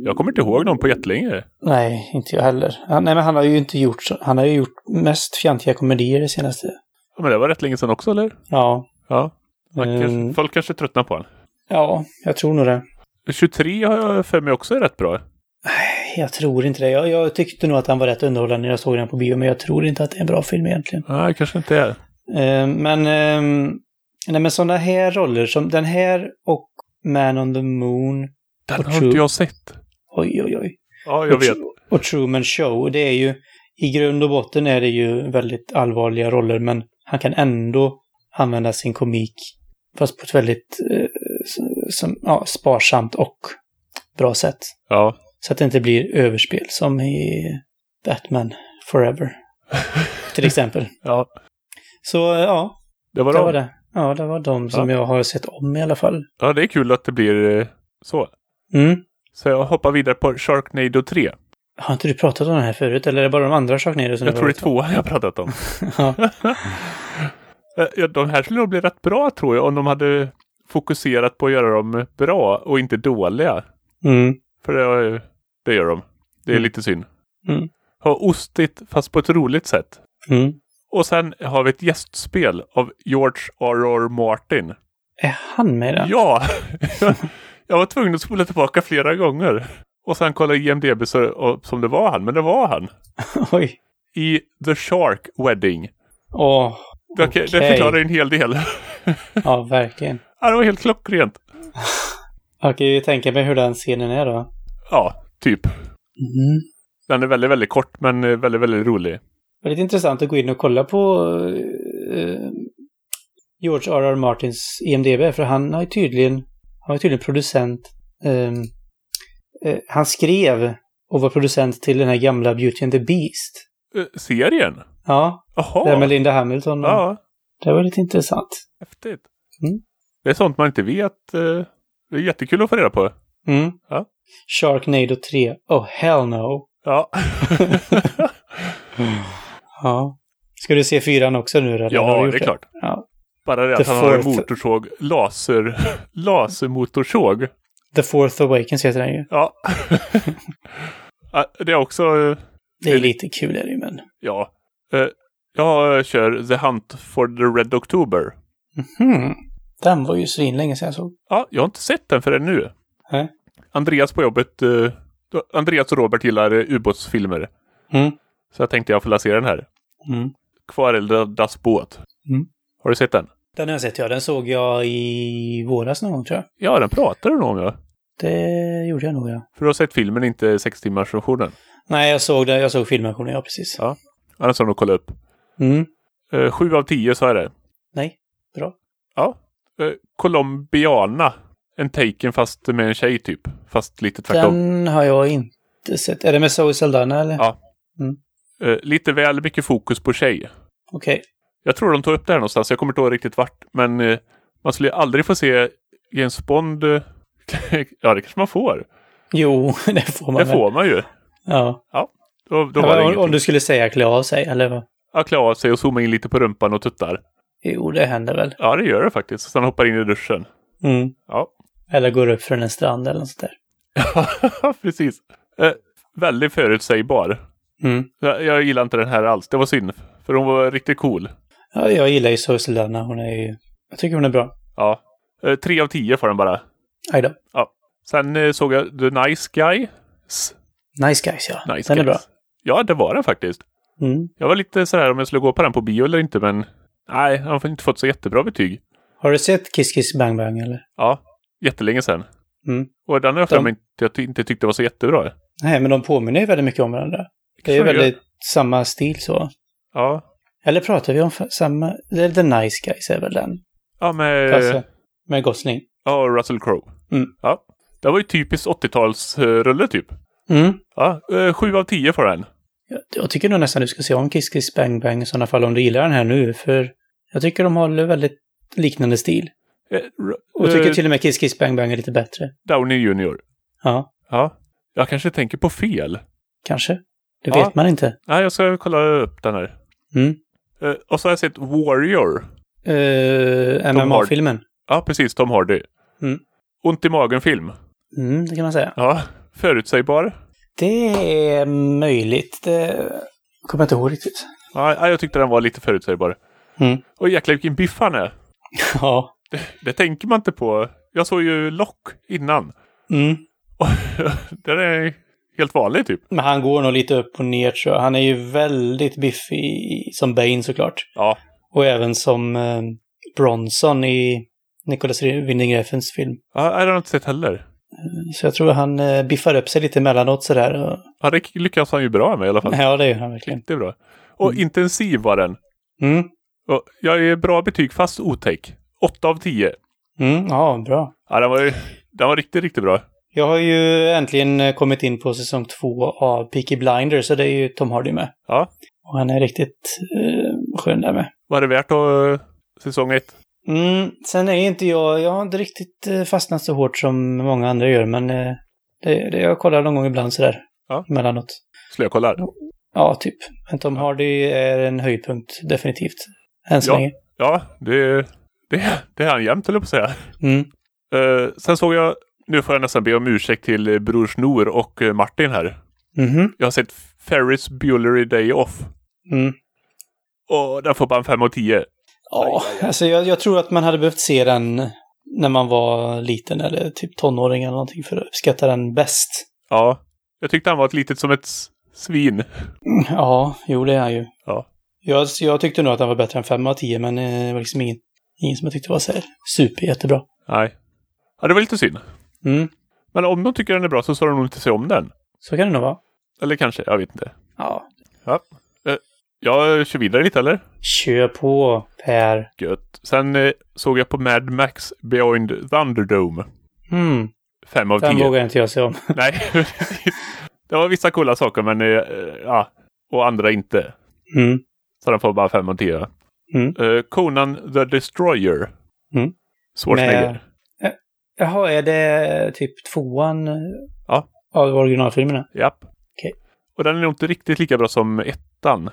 Jag kommer inte ihåg någon på jättelänge. nej, inte jag heller. Han, nej, men han har ju inte gjort så. Han har ju gjort mest fjantiga komedier det senaste. Ja, men det var rätt länge sedan också, eller? Ja, Ja. Mm. kanske, folk kanske tröttnar på honom. ja, jag tror nog det. 23 har jag för mig också är rätt bra. Jag tror inte det. Jag, jag tyckte nog att han var rätt underhållande när jag såg den på bio, men jag tror inte att det är en bra film egentligen. Nej, kanske inte är. Eh, men, eh, nej, men sådana här roller som den här och Man on the Moon. Den har inte jag sett. Oj, oj, oj. Ja, jag och, vet. Tru- och Truman Show, det är ju i grund och botten är det ju väldigt allvarliga roller, men han kan ändå använda sin komik fast på ett väldigt eh, som, ja, sparsamt och bra sätt. Ja. Så att det inte blir överspel som i Batman Forever. till exempel. Ja, Så eh, ja, det var det de. var det. Ja, det var de som jag har sett om i alla fall. Ja, det är kul att det blir eh, så. Mm. Så jag hoppar vidare på Sharknado 3. Har inte du pratat om den här förut, eller är det bara de andra Sharknado som Jag tror det är tvåan jag har pratat om. Ja. Eh, Ja, de här skulle nog bli rätt bra tror jag om de hade fokuserat på att göra dem bra och inte dåliga. Mm. För det, det gör de. Det är Mm. lite synd. Mm. Har ostigt fast på ett roligt sätt. Mm. Och sen har vi ett gästspel av George R.R. Martin. Är han med i den? Ja! jag var tvungen att spola tillbaka flera gånger. Och sen kolla IMDB så, och, som det var han, men det var han. Oj. I The Shark Wedding. Åh, Det, Okej. det förklarar en hel del. ja verkligen. ja, det var helt klockrent. Jag kan ju tänka mig hur den scenen är då. Ja, typ. Mm. Den är väldigt, väldigt kort men eh, väldigt, väldigt rolig. Väldigt intressant att gå in och kolla på eh, George R.R. Martins IMDB, för han har ju tydligen, han var tydligen producent. ehm, eh, han skrev och var producent till den här gamla Beauty and the Beast. Eh, serien? Ja, det här Jaha. med Linda Hamilton. Ja, Det var lite intressant. häftigt. Mm. Det är sånt man inte vet. eh, Det är jättekul att få reda på. Mm. Ja. Sharknado 3. Oh, hell no. Ja, Ja. Ska du se fyran också nu? Eller? Ja det är klart. Ja. Bara det The att han har en motorsåg, laser, lasermotorsåg. The Fourth Awakens heter den ju. Ja. Det är också, eh, Det är lite kul är det ju, men... ja. Eh, Jag kör The Hunt for the Red October. Hmm. Den var ju svinlänge sedan jag såg. Ja, jag har inte sett den förrän nu. Nej. Andreas på jobbet, eh, Andreas och Robert gillar eh, ubåtsfilmer. Mm. Så jag tänkte jag får se den här. Mm. Kvareldradas båt. Mm. Har du sett den? Den har jag sett, ja. Den såg jag i våras någon gång, tror jag. Ja, den pratar du nog om ja. Det gjorde jag nog, ja. För du har sett filmen, inte sex timmars versionen. Nej, jag såg det. Jag såg filmversionen, ja, precis. Ja. Annars har du nog kollat upp. Mm. Eh, sju av tio så är det. Nej. Ja. Eh, Colombiana. En Taken fast med en tjej typ. Fast lite tvärtom. Den har jag inte sett. Är det med Zoe Saldana eller? Ja. Eh, lite väl mycket fokus på tjej. Okej. Jag tror de tog upp det här någonstans. Jag kommer inte ihåg riktigt vart. Men eh, man skulle aldrig få se James Bond. Eh, ja, det kanske man får. Jo, det får man Det väl. får man ju. Ja. Då, då Ja, var det om, om du skulle säga klä av sig, eller vad? Ja, klä av sig och zooma in lite på rumpan och tuttar. Jo, det händer väl. Ja, det gör det faktiskt. Sen hoppar in i duschen. Mm. Ja, Eller går upp från en strand eller något sånt där. Ja, precis. Eh, väldigt förutsägbar. Mm. Jag, jag gillar inte den här alls. Det var synd. För hon var riktigt cool. Ja, jag gillar ju Zoe Saldana. Hon är ju... Jag tycker hon är bra. Ja. Eh, tre av tio får den bara. Aj då. Sen eh, såg jag The Nice Guy. S- Nice Guys, ja. Nice den är Guys. bra. Ja, det var den faktiskt. Mm. Jag var lite sådär om jag skulle gå på den på bio eller inte, men nej, han har inte fått så jättebra betyg. Har du sett Kiss Kiss Bang Bang, eller? Ja, jättelänge sedan. Mm. Och den har jag De- jag inte tyckte var så jättebra. Nej, men de påminner ju väldigt mycket om varandra. Det är de väldigt samma stil så. Ja, Eller pratar vi om samma... The Nice Guys är väl den? ja med, Alltså, med Gosling. ja, Russell Crowe. Mm. Ja, det var ju typiskt 80-talsrulle typ. Mm. Ja, eh, sju av tio får den. Jag, tycker nog nästan du ska se om Kiss Kiss Bang Bang i sådana fall om du gillar den här nu. För jag tycker de håller väldigt liknande stil. Eh, Och tycker eh, till och med Kiss Kiss Bang Bang är lite bättre. Downey Jr. Ja, Ja, jag kanske tänker på fel. kanske. Det Ja. vet man inte. Nej, jag ska kolla upp den här. Mm. Eh, och så har jag sett Warrior. Uh, MMA-filmen. Ja, precis. Tom Hardy. Mm. Ont i magen-film. Mm, det kan man säga. Ja, förutsägbar. Det är möjligt. Det kommer jag inte ihåg riktigt. Ja, ja, jag tyckte den var lite förutsägbar. Mm. Och jäklar vilken biff han är. Ja. Det tänker man inte på. Jag såg ju Lock innan. Mm. Och det är helt vanligt typ. Men han går nog lite upp och ner tror jag. Han är ju väldigt biffig som Bane såklart. Ja, Och även som eh, Bronson i Nicholas Winding Refns film. ja det har jag inte sett heller. Så jag tror han eh, biffar upp sig lite emellanåt sådär. Ja, det lyckas han ju bra med i alla fall. ja, det är han verkligen. Det är bra. Och intensiv var den. Mm. Och jag är bra betyg fast otäck. 8 av 10. Mm, ja, bra. Ja, den var, ju- den var riktigt, riktigt bra. Jag har ju äntligen eh, kommit in på säsong två av Peaky Blinders, så det är ju Tom Hardy med. Ja, Och han är riktigt eh, skön där med. var det värt att säsong 1? Mm, sen är inte jag, jag har inte riktigt eh, fastnat så hårt som många andra gör, men eh, det, det, jag kollar någon gång ibland sådär. Ja. Emellanåt. Slökollar. Ja, typ. Men Tom Hardy är en höjdpunkt, definitivt. Än så Ja. länge. Ja, det, det, det är han jämt, höll jag på att säga. Mm. Eh, sen såg jag, nu får jag nästan be om ursäkt till eh, Bror Snor och eh, Martin här. Mhm. Jag har sett Ferris Bueller Day Off. Mm. Och den får bara en 5 av 10. Ja, alltså jag, jag tror att man hade behövt se den när man var liten eller typ tonåring eller någonting för att uppskatta den bäst. Ja, jag tyckte han var ett litet som ett svin. Mm, Ja, jo det är han ju. Ja. Jag, jag tyckte nog att han var bättre än 5 av 10, men eh, det var liksom ingen, ingen som jag tyckte var så här super jättebra. Nej. Ja, det var lite synd. Mm. Men om de tycker den är bra så ska de nog inte se om den. Så kan det nog vara. Eller kanske, jag vet inte. Ja. Jag kör vidare lite eller? Kör på, Per. Gött. Sen eh, såg jag på Mad Max Beyond Thunderdome. Mm. 5 av 10. Den vågar inte jag se om. Nej, precis. Det var vissa coola saker men eh, ja, och andra inte. Mm. Så den får bara 5 av 10. Mm. Eh, Conan the Destroyer. Mm. Schwarzenegger. Jaha, är det typ tvåan Ja. av originalfilmerna? Japp. Okej. Och den är nog inte riktigt lika bra som ettan.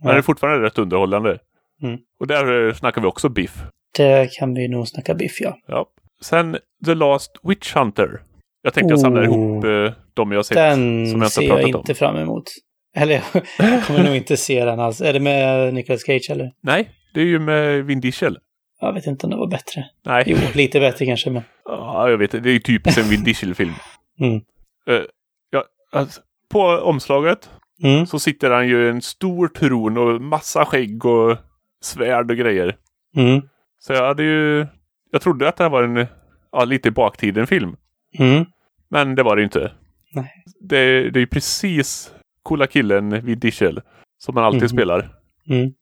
Men den är fortfarande rätt underhållande. Mm. Och där eh, snackar vi också biff. Det kan vi nog snacka biff, ja. Ja. Sen The Last Witch Hunter. Jag tänkte jag samlar Oh. ihop eh, de jag sett. Den som jag inte ser har jag pratat om. inte fram emot. Eller jag kommer nog inte se den alls. Är det med Nicolas Cage eller? Nej, det är ju med Vin Diesel. Jag vet inte om det var bättre. Nej, Jo, lite bättre kanske, men... ja, jag vet det. Är typiskt en Vin Diesel-film. Mm. Eh, ja, alltså, på omslaget Mm. så sitter han ju i en stor tron och massa skägg och svärd och grejer. Mm. Så jag hade ju... Jag trodde att det här var en ja, lite baktiden-film. Mm. Men det var det inte. Nej. Det, det är ju precis coola killen vid Diesel som man alltid Mhm. spelar. Mm.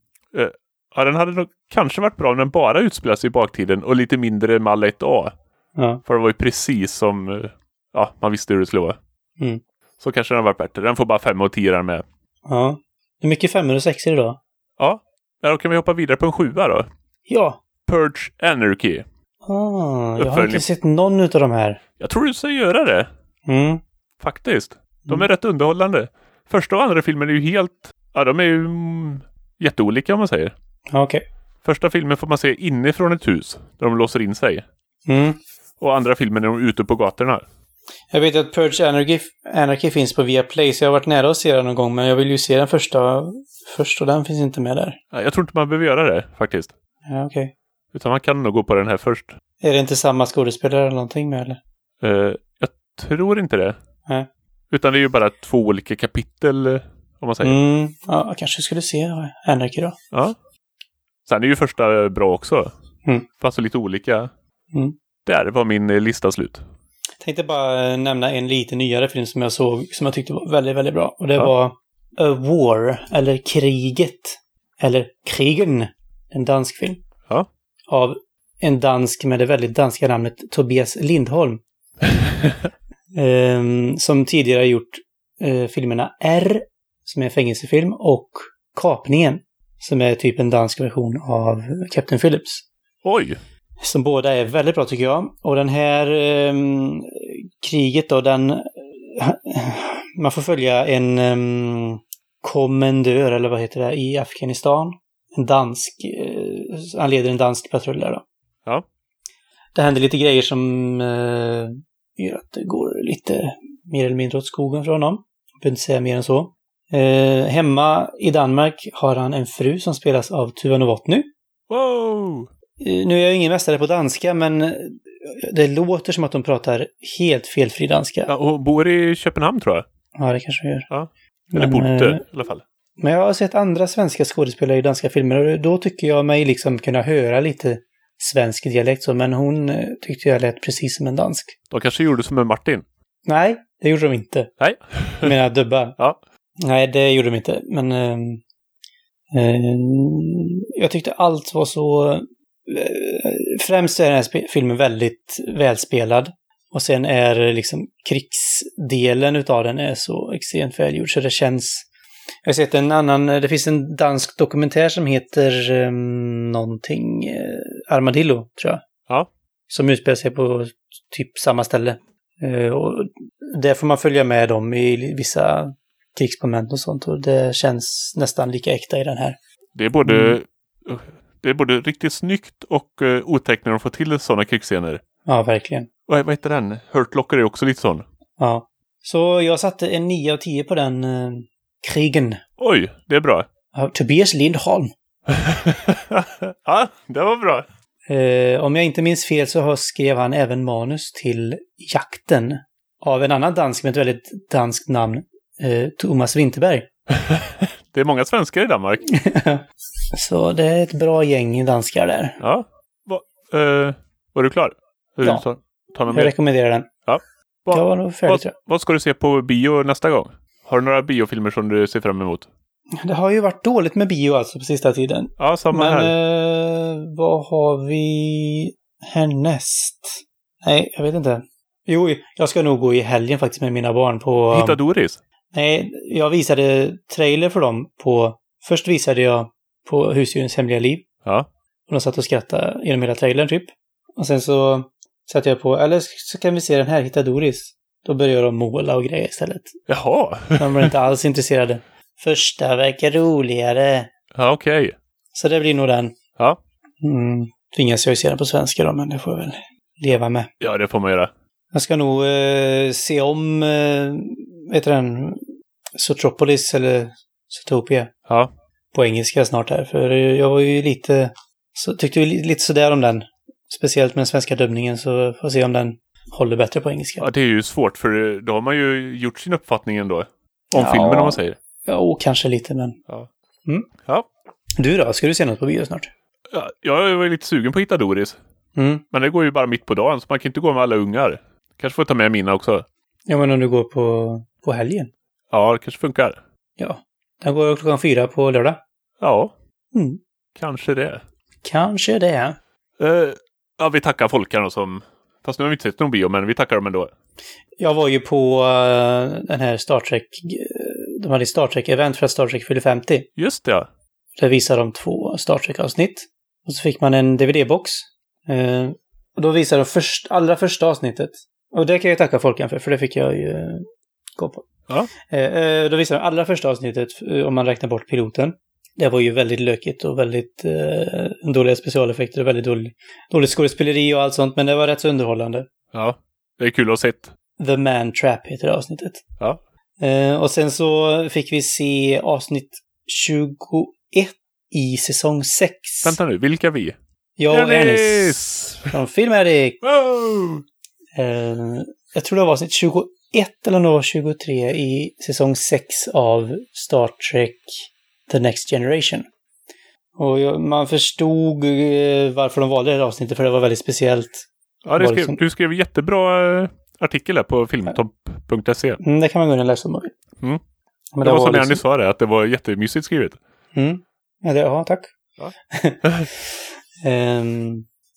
Ja, den hade nog kanske varit bra om den bara utspelas i baktiden och lite mindre mall 1A. Ja. För det var ju precis som eh, ja, man visste hur det skulle vara. Mm. Så kanske den har varit bättre. Den får bara 5 och 10 där med. ja. Är mycket femmor och sexor idag. Ja, ja, då kan vi hoppa vidare på en sjua då. Ja. Purge Anarchy. Ah, jag har inte sett någon av de här. Jag tror du ska göra det. Mm. Faktiskt. De är Mm. rätt underhållande. Första och andra filmen är ju helt... Ja, de är ju mm, jätteolika om man säger. Okej. Första filmen får man se inifrån ett hus där de låser in sig. Mm. Och andra filmen är de ute på gatorna. Jag vet att Purge Anarchy, Anarchy finns på Viaplay, så jag har varit nära att se den någon gång, men jag vill ju se den första först och den finns inte med där. Ja, Jag tror inte man behöver göra det faktiskt. Ja, okej. Utan man kan nog gå på den här först. Är det inte samma skådespelare eller någonting med eller? Eh, jag tror inte det. Nej. Utan det är ju bara två olika kapitel, eh, om man säger. Mm. Ja, jag kanske skulle se Anarchy då. Ja. Sen är ju första bra också. Mm. Fast lite olika. Mm. Där var min eh, lista slut. Tänkte bara eh, nämna en lite nyare film som jag såg, som jag tyckte var väldigt, väldigt bra. Och det Ja. var A War, eller Kriget. Eller Krigen. En dansk film. Ja. Av en dansk med det väldigt danska namnet Tobias Lindholm. Ehm, som tidigare gjort eh, filmerna R, som är en fängelsefilm, och Kapningen, som är typ en dansk version av Captain Phillips. Oj! Som båda är väldigt bra tycker jag. Och den här ehm, kriget då, den... Man får följa en um, kommendör, eller vad heter det, i Afghanistan. En dansk... eh, han leder en dansk patrull där då. Ja. Det händer lite grejer som eh, gör att det går lite mer eller mindre åt skogen för honom. Jag behöver inte säga mer än så. Eh, hemma i Danmark har han en fru som spelas av Tuva Novotny. Wow! Eh, Nu är jag ingen mästare på danska, men eh, det låter som att de pratar helt felfri danska. Ja, hon bor i Köpenhamn tror jag. Ja, det kanske de gör. Eller Men, bodde eh, i alla fall. Men jag har sett andra svenska skådespelare i danska filmer och då tycker jag mig liksom kunna höra lite svensk dialekt så, men hon eh, tyckte jag lät precis som en dansk. De kanske gjorde som med Martin. Nej, det gjorde de inte. Nej. Jag menar dubba. Ja. Nej, det gjorde de inte, men... ehm, ehm, jag tyckte allt var så... främst är den här filmen väldigt välspelad. Och sen är liksom krigsdelen utav den är så extremt välgjord så det känns... Jag har sett en annan, det finns en dansk dokumentär som heter um, någonting, eh, Armadillo tror jag. Ja. Som utspelar sig på typ samma ställe. Eh, och där får man följa med dem i vissa krigsmoment och sånt och det känns nästan lika äkta i den här. Det är både, Mm. Det är både riktigt snyggt och uh, otäckt när de får till sådana krigsscener. Ja, verkligen. Vad, vad heter den? Hurt Locker är också lite sån. Ja. Så jag satte en 9 av 10 på den eh, krigen. Oj, det är bra. Av Tobias Lindholm. ja, det var bra. Eh, om jag inte minns fel så har- skrev han även manus till Jakten av en annan dansk med ett väldigt danskt namn, eh, Thomas Winterberg. Det är många svenskar i Danmark. så det är ett bra gäng danskar där. Ja. Va, eh, var du klar? Vill Ja. du Ta, ta något Jag mer? rekommenderar den. Ja. Jag Va, var nog färdig vad, tror vad ska du se på bio nästa gång? Har du några biofilmer som du ser fram emot? jag. Det har ju varit dåligt med bio alltså på sista tiden. Ja, samma Men här. eh, vad har vi härnäst? Nej, jag vet inte. Jo, jag ska nog gå i helgen faktiskt med mina barn på... Hitta Doris. Nej, jag visade trailer för dem på... Först visade jag på Husdjurens hemliga liv. Ja. Och de satt och skrattade genom hela trailern typ. Och sen så satte jag på, eller så kan vi se den här, Hitta Doris. Då började de måla och grejer istället. Jaha. De var inte alls intresserade. Första verkar roligare. Ja, okej. Så det blir nog den. Ja. Mm. Tvingas jag ju se den på svenska då, men det får jag väl leva med. Ja, det får man göra. Jag ska nog eh, se om, eh, den, Sotropolis eller Zootopia Ja. på engelska snart här. För jag var ju lite, så, tyckte ju li- lite sådär om den. Speciellt med den svenska dubbningen så får se om den håller bättre på engelska. ja, det är ju svårt för då har man ju gjort sin uppfattning ändå. Om Ja. filmen om man säger. Jo, kanske lite men. Ja. Mm. Ja. Du då, ska du se något på bio snart? ja. Jag var ju lite sugen på att hitta Doris. Mm. Men det går ju bara mitt på dagen så man kan inte gå med alla ungar. Kanske får ta med mina också. Ja, men om du går på, på helgen? Ja, det kanske funkar. Ja. Den går klockan fyra på lördag. Ja. Mm. Kanske det. Kanske det. Eh, ja, vi tackar folkarna som... Fast nu har vi inte sett någon bio, men vi tackar dem ändå. Jag var ju på eh, den här Star Trek... eh, De hade Star Trek-event för att Star Trek fyller 50. Just det, ja. Där visade de två Star Trek-avsnitt. Och så fick man en DVD-box. Eh, och då visade de först, allra första avsnittet. Och det kan jag tacka folken för, för det fick jag ju gå på. Ja. Eh, eh, då visade de allra första avsnittet, eh, om man räknar bort piloten. Det var ju väldigt lökigt och väldigt eh, dåliga specialeffekter och väldigt dålig, dåligt skådespeleri och allt sånt, men det var rätt så underhållande. Ja. Det är kul att se. The Man Trap heter det avsnittet. Ja. Eh, och sen så fick vi se avsnitt 21 i säsong 6. Vänta nu, vilka vi? Jag och Dennis! från Filmatic. Wow! Eh, jag tror det var avsnitt 21 eller om det var 23 i säsong 6 av Star Trek The Next Generation. Och jag, man förstod eh, varför de valde det här avsnittet, för det var väldigt speciellt. Ja, det Var skrev, liksom- du skrev jättebra eh, artikel här på filmtopp.se. Mm, det kan man gå in och läsa om. Mm. Men Det var som liksom- Jenny sa det, att det var jättemysigt skrivet. Mm. Ja, det, ja, tack. Ja. Ehm,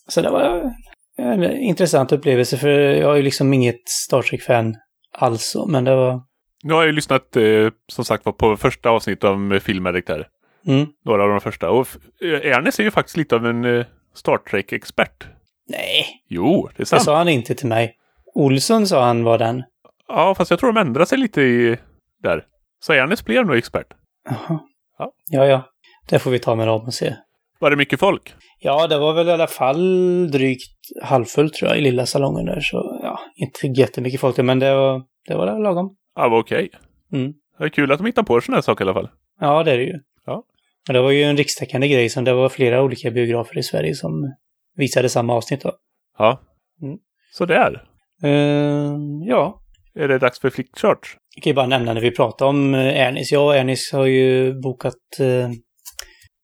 så det var en intressant upplevelse, för jag är ju liksom inget Star Trek-fan alls, men det var... Nu har jag ju lyssnat, eh, som sagt på första avsnittet av Filmedic där. Mm. Några av de första. Och eh, Ernest är ju faktiskt lite av en eh, Star Trek-expert. Nej, Jo, det är det sant. sa han inte till mig. Olsson sa han var den. Ja, fast jag tror de ändrar sig lite i, där. Så Ernest blir nog expert. Jaha. Ja. Ja, ja. Det får vi ta med dem och se. Var det mycket folk? Ja, det var väl i alla fall drygt halvfullt tror jag i lilla salongen där. Så ja, inte jättemycket folk där, men det var, det var lagom. Ja, var okej. Mm. Det är kul att de hittar på sådana här saker i alla fall. Ja, det är det ju. Ja. Och det var ju en rikstäckande grej som det var flera olika biografer i Sverige som visade samma avsnitt då. Ja. Mm. Så där. Ehm, ja, Är det dags för flickcharts? jag kan ju bara nämna när vi pratar om eh, Ernest. Jag och Ernest har ju bokat eh,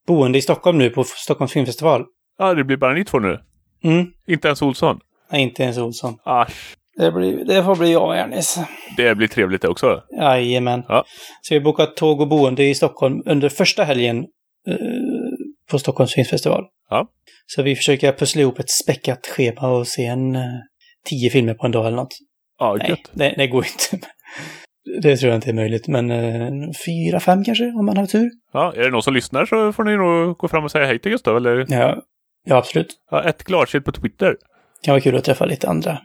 boende i Stockholm nu på Stockholms filmfestival. Ja, det blir bara ni två nu. Mm. Inte ens Olsson. Nej, inte ens Olsson. Asch. Det, blir, det får bli jag och Ernest. Det blir trevligt det också. Jajamän. Ja. Så vi har bokat tåg och boende i Stockholm under första helgen eh, på Stockholms filmfestival. Ja. Så vi försöker pussla ihop ett späckat schema och se en eh, tio filmer på en dag eller något. Ja, Nej, det, det går inte. Det tror jag inte är möjligt, men eh, fyra, fem kanske om man har tur. Ja, är det någon som lyssnar så får ni nog gå fram och säga hej till Gustav. Eller Ja, ja absolut. ja, ett glaskil på Twitter. kan vara kul att träffa lite andra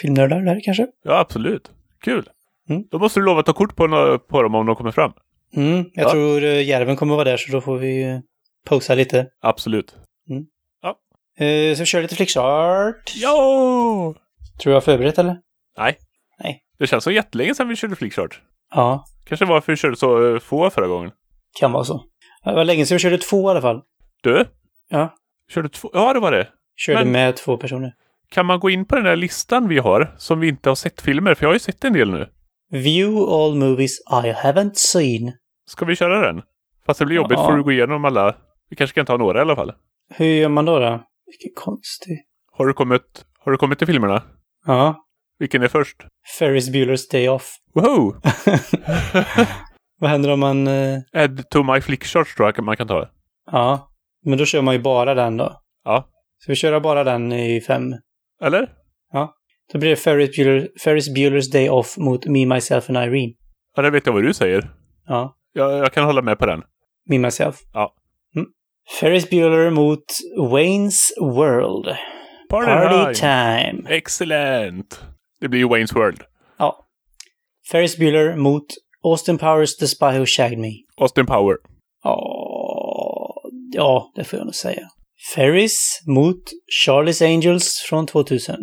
filmnördar där kanske. Ja, absolut. Kul. Mm. Då måste du lova att ta kort på, på dem om de kommer fram. Mm, jag Ja. tror uh, Järven kommer vara där, så då får vi uh, posa lite. Absolut. Eh, så vi kör lite flickchart. Ja! Tror jag har förberett eller? Nej. Nej. Det känns så jättelänge sedan vi körde flickchart. Ja, Kanske var för vi körde så eh, få förra gången. kan vara så. Det var länge sedan vi körde två i alla fall. Du? Ja. Körde två? Ja, det var det. Körde Men- med två personer. Kan man gå in på den där listan vi har som vi inte har sett filmer? För jag har ju sett en del nu. View all movies I haven't seen. Ska vi köra den? Fast det blir jobbigt Ja. för att gå igenom alla. Vi kanske kan ta några i alla fall. Hur gör man då? då? Vilken konstig. Har du kommit, har du kommit till filmerna? Ja. Vilken är först? Ferris Bueller's Day Off. Wow! Vad händer om man... eh, Add to my flickcharts tror jag man kan ta. ja. Men då kör man ju bara den då. Ja. Så vi kör bara den i fem. Eller? Då blir det Ferris, Bueller, Ferris Bueller's Day Off mot Me, Myself and Irene. Ja, det vet jag vad du säger. Ja. Jag, jag kan hålla med på den. Me, Myself. Ja. Mm. Ferris Bueller mot Wayne's World. Party, Party time! time. Excellent! Det blir ju Wayne's World. Ja. Ferris Bueller mot Austin Powers The Spy Who Shagged Me. Austin Power. Ja, ja, det får jag nog säga. Ferris mot Charlie's Angels från 2000.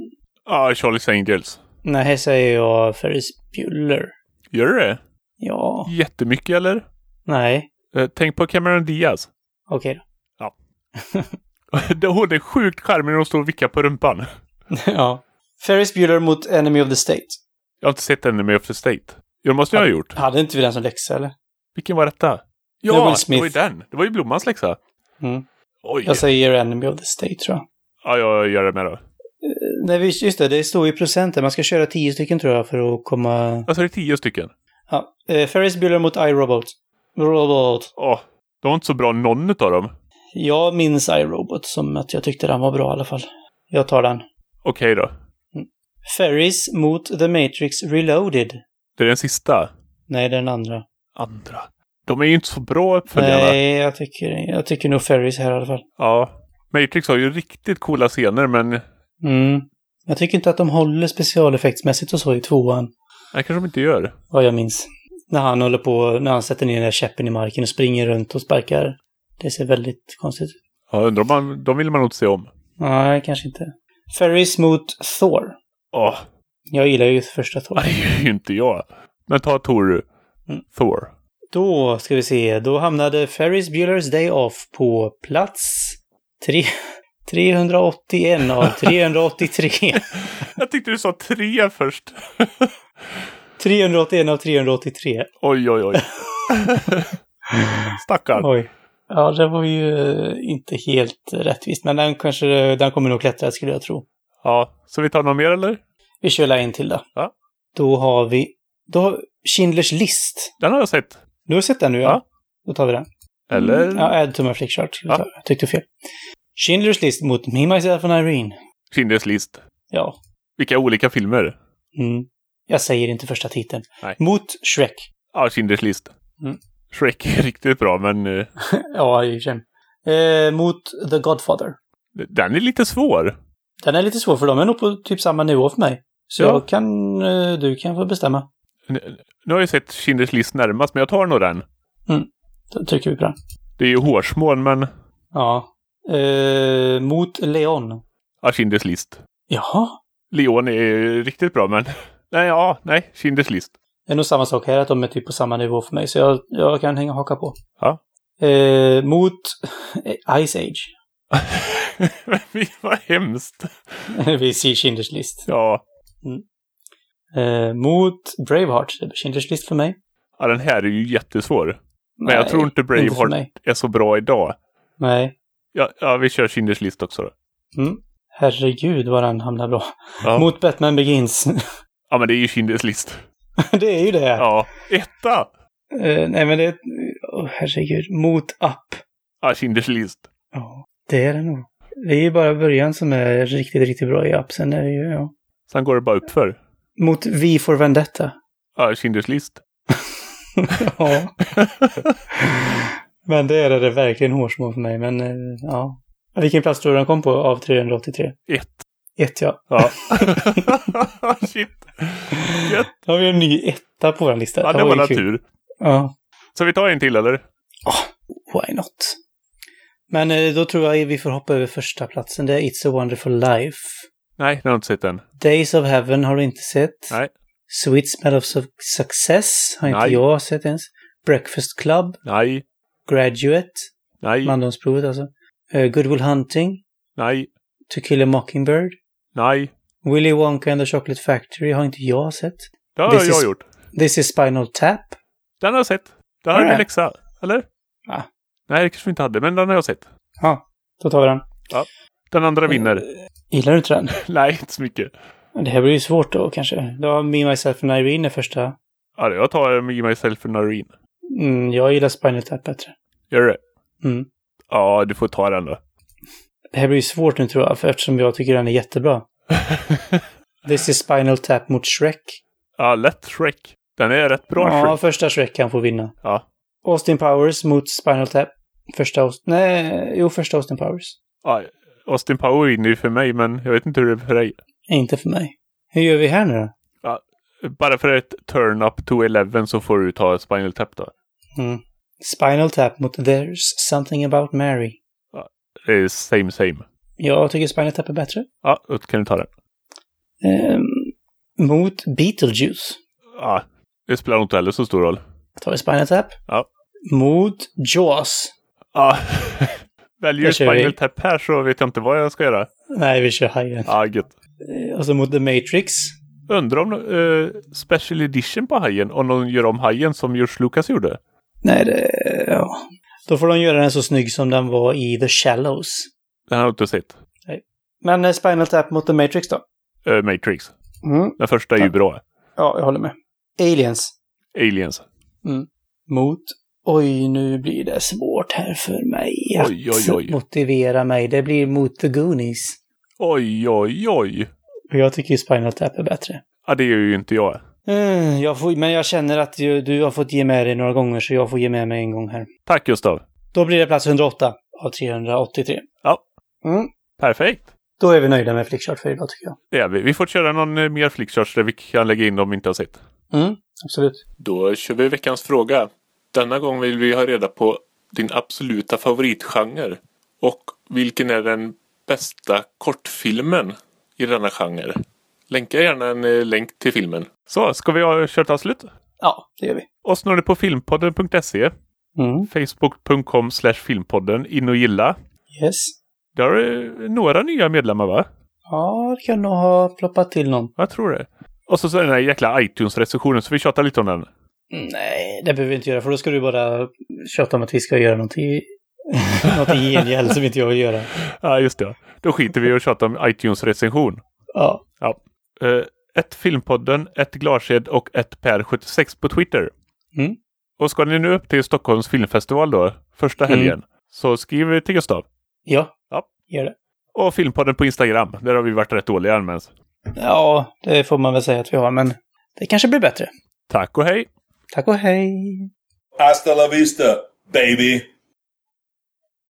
Ja, Charlie's Angels. Nej, här säger jag Ferris Bueller. Gör du det? Ja, Jättemycket eller? nej. Eh, tänk på Cameron Diaz. Okej då. Det- Hon är sjukt charmig när hon står och vickar på rumpan. ja. Ferris Bueller mot Enemy of the State. Jag har inte sett Enemy of the State. Det måste jag ha gjort. Hade inte vi den som läxa, eller? Vilken var detta? Det Ja, Will det var ju den. Det var ju Blommans läxa. Mm. Oj. Jag säger Enemy of the State, tror jag. Ja, jag gör det med då. Nej, visst, just det. Det står i procenten. Man ska köra tio stycken, tror jag, för att komma... Alltså det är tio stycken. Ja. Eh, Ferris Bueller mot iRobot. Robot. Åh, de var inte så bra någon av dem. Jag minns iRobot som att jag tyckte den var bra i alla fall. Jag tar den. Okej då. Ferris mot The Matrix Reloaded. Det är den sista. Nej, det är den andra. Andra. De är ju inte så bra uppföljarna. Nej, jag tycker, jag tycker nog Ferris här i alla fall. Ja. Matrix har ju riktigt coola scener men Mm. Jag tycker inte att de håller specialeffektsmässigt och så i tvåan. det kanske de inte gör. Vad jag minns. När han håller på, när han sätter ner den där käppen i marken och springer runt och sparkar. Det ser väldigt konstigt ut. Ja, undrar om man, de vill man nog se om. Nej, kanske inte. Ferris mot Thor. Åh, Jag gillar ju första Thor. ju inte jag. Men ta Tor. Mm. Thor. Då ska vi se, då hamnade Ferris Bueller's Day Off på plats tre, 381 av 383. Jag tyckte du sa tre först. 381 av 383. Oj, oj, oj. Stackarn. Oj. Ja, det var ju eh, inte helt rättvist, men den kanske, den kommer nog klättra skulle jag tro. Ja, så vi tar någon mer eller? Vi kör en till då. Ja. Då har vi, då har Schindlers list. Den har jag sett. Du har sett den nu ja? Ja. Då tar vi den. Eller? Mm. Ja, add to my flickchart. Ja. Jag tyckte fel. Schindlers list mot Me, Myself and Irene. Schindler's list. Ja. Vilka olika filmer. Mm. Jag säger inte första titeln. Nej. Mot Shrek. Ja, Schindler's list. Mm. Shrek är riktigt bra, men eh, ja, i och för sig. eh, Mot The Godfather. den är lite svår. Den är lite svår för de är nog på typ samma nivå för mig. Så Ja. jag kan, eh, du kan få bestämma. Nu har jag sett Schindler's list närmast, men jag tar nog den. Då trycker vi på den. Det är ju hårsmån, men Ja. Eh, mot Leon. ja, Schindler's list. Jaha. Leon är riktigt bra, men nej, ja, nej, Schindler's list. Det är nog samma sak här, att de är typ på samma nivå för mig. Så jag, jag kan hänga och haka på. Ja. Eh, mot eh, Ice Age. Vad hemskt. vi ser Schindler's list. Ja. Eh, mot Braveheart. Det är Schindler's list för mig. ja, den här är ju jättesvår. Men jag Nej, tror inte Braveheart mig. är så bra idag. Nej. Ja, ja vi kör Schindler's list också då. Mm. Herregud vad den hamnar bra. Ja. Mot Batman Begins. ja, men det är ju Schindler's list. det är ju det. Ja, etta! Eh, nej men det... Oh, herregud. Mot Up. Ja, Schindler's list. Ja, det är det nog. Det är ju bara början som är riktigt, riktigt bra i Up. Sen är det ju, ja. Sen går det bara uppför. Mot V for Vendetta. Ja, Schindler's list. ja. men det är det verkligen hårsmål för mig. Men eh, ja. Vilken plats tror du den kom på av 383? Ett. Ett ja. Ja. Shit. Gött. Då har vi en ny etta på vår lista. Ja, det var ju kul. natur. Ja. Så vi tar en till eller? Why not? Men eh, då tror jag vi får hoppa över första platsen. Det är It's a wonderful life. Nej, jag har inte sett den. Days of Heaven har du inte sett. Nej. Sweet Smell of Su- Success har inte Nej. jag sett ens. Breakfast Club. Nej. Graduate. Nej. Mandomsprovet alltså. Uh, Good Will Hunting. Nej. To Kill a Mockingbird. Nej. Willy Wonka and the Chocolate Factory har inte jag sett. Det har This jag is- gjort. This is Spinal Tap. Den har jag sett. Det Har här är det? läxa. Eller? Ja. Nej, det kanske vi inte hade, men den har jag sett. Ja, då tar vi den. Den andra vinner. Eh, Gillar du inte den? Nej, inte så mycket. Det här blir ju svårt då kanske. Då har Me, Myself and Irene första. Ja, jag tar Me, Myself and Irene. Mm, jag gillar Spinal Tap bättre. Gör det? Mm. Ja, du får ta den då. Det här blir ju svårt nu tror jag, för eftersom jag tycker den är jättebra. This is Spinal Tap mot Shrek. ja, lätt Shrek. Den är rätt bra ja, Shrek. första Shrek kan få vinna. Ja. Austin Powers mot Spinal Tap. Första Austin... Nej, jo, första Austin Powers. ja. Austin Power vinner ju för mig, men jag vet inte hur det är för dig. Inte för mig. Hur gör vi här nu då? Bara för ett turn up to 11 så får du ta Spinal Tap då. Mm. Spinal Tap mot There's Something About Mary. Det är same same. Jag tycker Spinal Tap är bättre. Ja, då kan du ta den. Ehm, mot Beetlejuice. Ja, det spelar nog inte heller så stor roll. Tar vi Spinal Tap. Ja. Mot Jaws. Ja. Väljer. Spinal Tap här så vet jag inte vad jag ska göra. Nej, vi kör Hajen. Ja, gött. Eh, Och så mot The Matrix. Undrar om uh, Special Edition på Hajen, om de gör om Hajen som George Lucas gjorde. Nej, det... Ja. Då får de göra den så snygg som den var i The Shallows. Den har jag inte sett. Men eh, Spinal Tap mot The Matrix då? Eh, Matrix. Mm. Den första är ju bra. Ja, jag håller med. Aliens. Aliens. Mot Oj, nu blir det svårt här för mig att Oj, oj, oj. motivera mig. Det blir mot The Goonies. Oj, oj, oj. Och jag tycker ju Spinal Tap är bättre. Ja, det är ju inte jag. Mm, jag får, men jag känner att du, du har fått ge med dig några gånger, så jag får ge med mig en gång här. Tack Gustav. Då blir det plats 108 av 383. Ja. Mm. Perfekt. Då är vi nöjda med Flickchart för idag, tycker jag. Det är vi. Vi får köra någon eh, mer flickcharts där vi kan lägga in dem vi inte har sett. Mm, absolut. Då kör vi veckans fråga. Denna gång vill vi ha reda på din absoluta favoritgenre. Och vilken är den bästa kortfilmen i denna genre? Länka gärna en eh, länk till filmen. Så, ska vi ha kört avslut? Ja, det gör vi. Oss når ni på filmpodden.se. Mm, Facebook.com filmpodden. In och gilla. yes. Där är eh, några nya medlemmar va? Ja, det kan nog ha ploppat till någon. Jag tror det. Och så, så är den här jäkla iTunes-recensionen, så vi tjatar lite om den. Nej, det behöver vi inte göra, för då ska du bara tjata om att vi ska göra någonting, något i gengäld som inte jag vill göra. Ja, just det. Då skiter vi i att tjata om iTunes-recension. Ja, Uh, ett Filmpodden, ett Glarsed och ett Per76 på Twitter. Mm. Och ska ni nu upp till Stockholms filmfestival då, första Mm. helgen, så skriv till Gustav. ja, Ja. gör det. Och Filmpodden på Instagram. Där har vi varit rätt dåliga men. Ja, det får man väl säga att vi har, men det kanske blir bättre. Tack och hej! Tack och hej! Hasta la vista, baby.